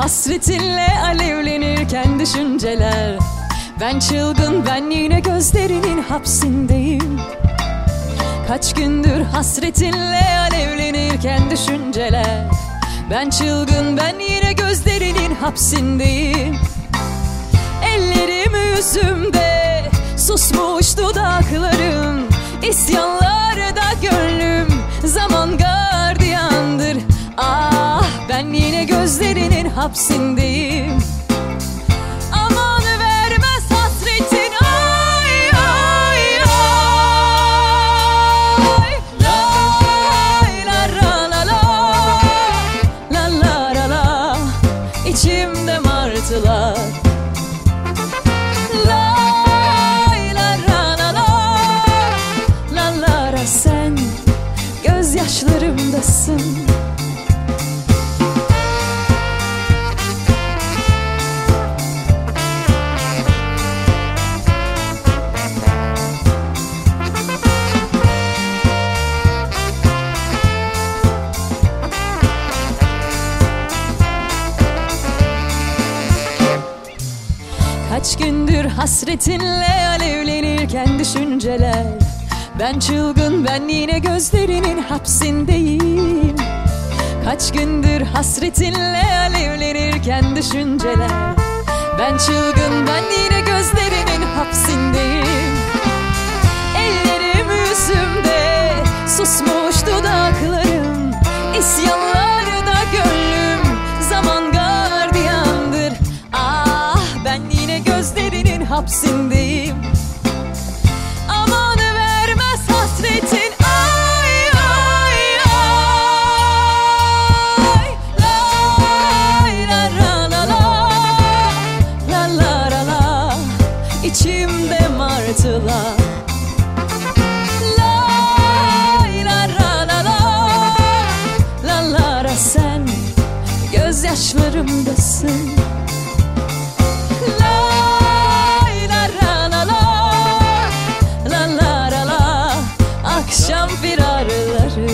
hasretinle alevlenirken düşünceler. Ben çılgın ben yine gözlerinin hapsindeyim. Kaç gündür hasretinle alevlenirken düşünceler. Ben çılgın ben yine gözlerinin hapsindeyim. Ellerim yüzümde susmuş dudaklarım. İsyanlarda gönlüm zaman gardiyandır hapsindeyim. Aman vermez hasretin ay ay ay. Lay la ra la la. La la la la. İçimde martılar. Lay la ra la la. La la ra sen. Gözyaşlarımdasın Kaç gündür hasretinle alevlenirken düşünceler. Ben çılgın ben yine gözlerinin hapsindeyim. Kaç gündür hasretinle alevlenirken düşünceler. Ben çılgın ben yine gözlerinin hapsindeyim. Ellerim yüzümde susmuş dudaklarım. İsyanlarda hapsindeyim Aman vermez hasretin. Ay ay ay. Lay la ra la la. La la la la. İçimde martılar Lay akşam firarları.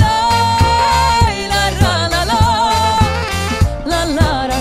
Lay la la la la. La la la